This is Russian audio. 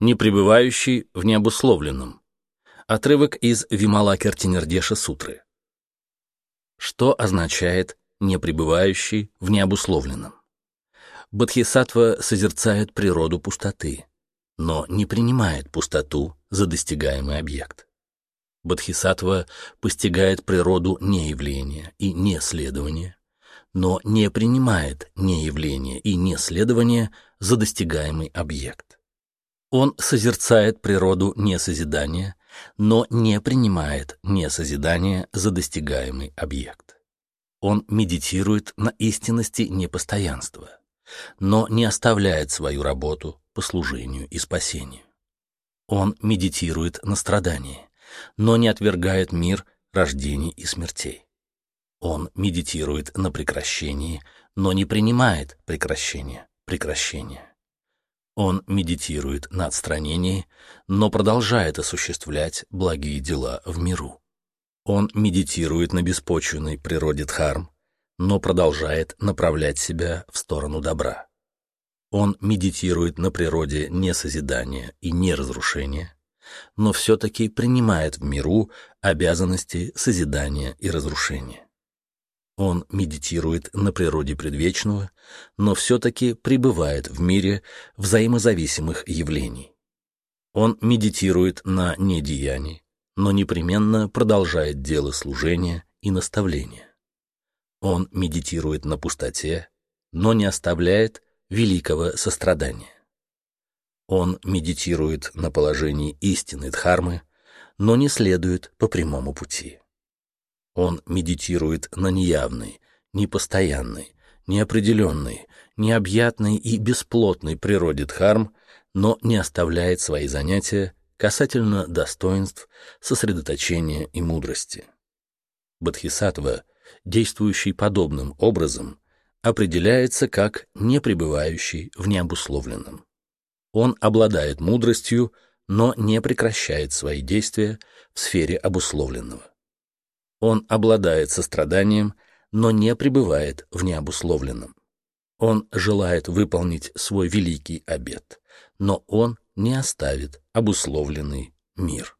не пребывающий в необусловленном. Отрывок из Вимала-Кертинердеша Сутры. Что означает «не пребывающий в необусловленном»? Бодхисаттва созерцает природу пустоты, но не принимает пустоту за достигаемый объект. Бодхисаттва постигает природу неявления и неследования, но не принимает неявление и неследование за достигаемый объект. Он созерцает природу несозидания, но не принимает несозидание за достигаемый объект. Он медитирует на истинности непостоянства, но не оставляет свою работу по служению и спасению. Он медитирует на страдании, но не отвергает мир рождений и смертей. Он медитирует на прекращении, но не принимает прекращения, прекращения. Он медитирует на отстранении, но продолжает осуществлять благие дела в миру. Он медитирует на беспочвенной природе дхарм, но продолжает направлять себя в сторону добра. Он медитирует на природе несозидания и неразрушения, но все-таки принимает в миру обязанности созидания и разрушения. Он медитирует на природе предвечного, но все-таки пребывает в мире взаимозависимых явлений. Он медитирует на недеянии, но непременно продолжает дело служения и наставления. Он медитирует на пустоте, но не оставляет великого сострадания. Он медитирует на положении истины Дхармы, но не следует по прямому пути. Он медитирует на неявной, непостоянной, неопределенной, необъятной и бесплотной природе Дхарм, но не оставляет свои занятия касательно достоинств, сосредоточения и мудрости. Бодхисаттва, действующий подобным образом, определяется как не пребывающий в необусловленном. Он обладает мудростью, но не прекращает свои действия в сфере обусловленного. Он обладает состраданием, но не пребывает в необусловленном. Он желает выполнить свой великий обет, но он не оставит обусловленный мир.